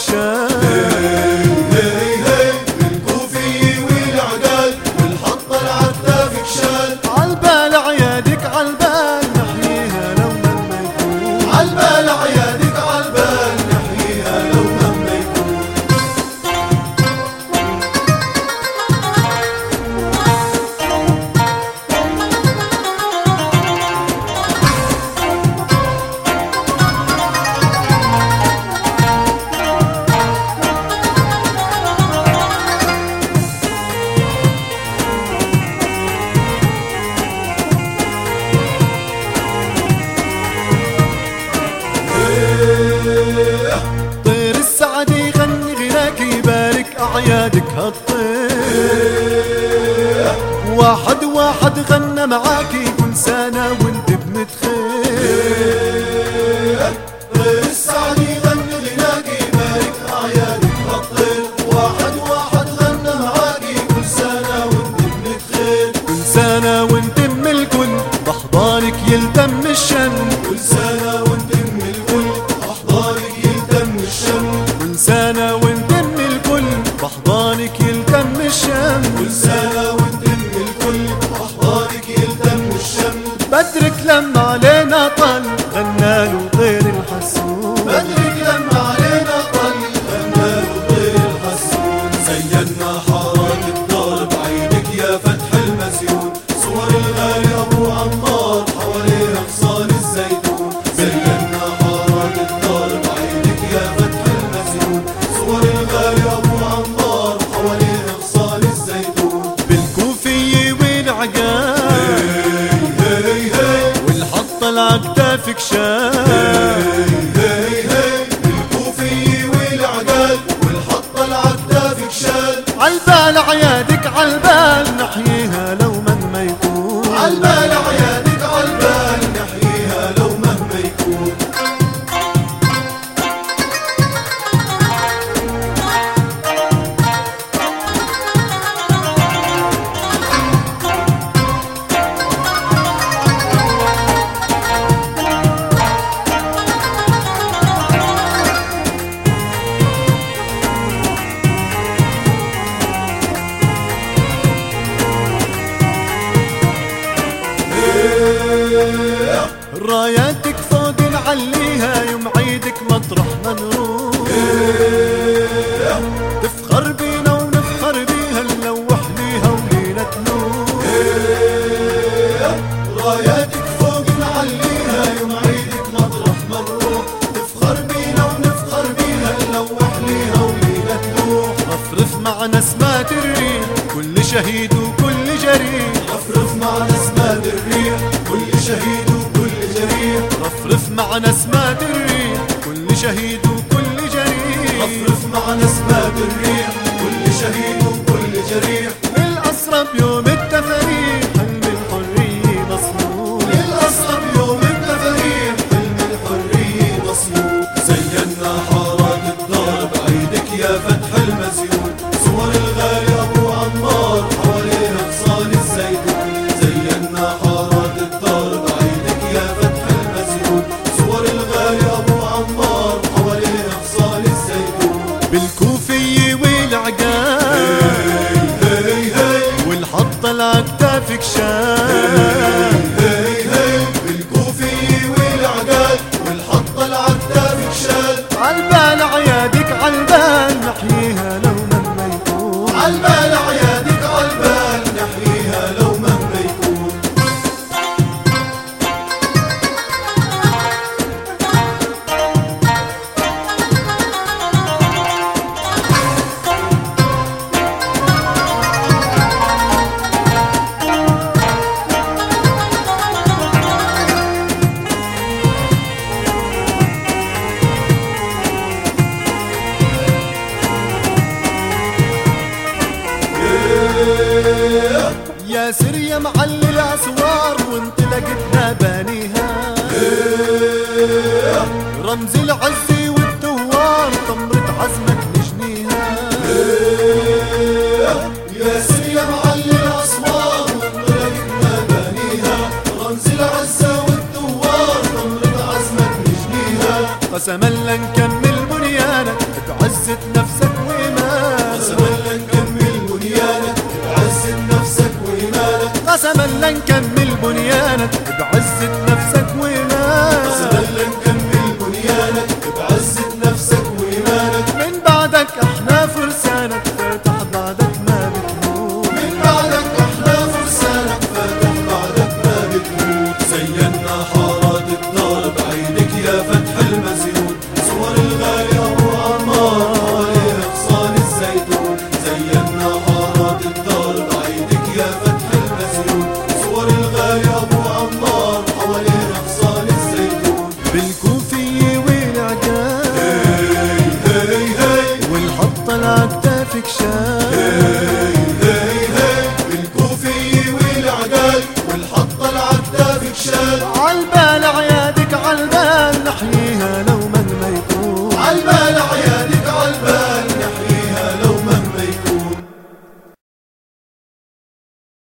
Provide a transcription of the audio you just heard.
action صيادك هالطيح واحد واحد غنى معاكي يقول سنة وانت بنت خير Albert راياتك فوق نعليها يوم عيدك مطرح ما نروح تفخر بينا ونفخر بيها نلوح ليها ولينا تنور راياتك فوق نعليها يوم عيدك مطرح ما نروح تفخر بينا ونفخر بيها نلوح ليها ولينا تنور رفرف معنا اسمها تري كل شهيد وكل معنا ناس ما كل شهيد وكل جريح. اصرف معنا ناس ما كل شهيد وكل جريح. بالاسرى بيوم الدين fiction. يا سر يا معلي الاسوار وانت لقتنا بانيها رمز العز والثوار طمرت عزمة can be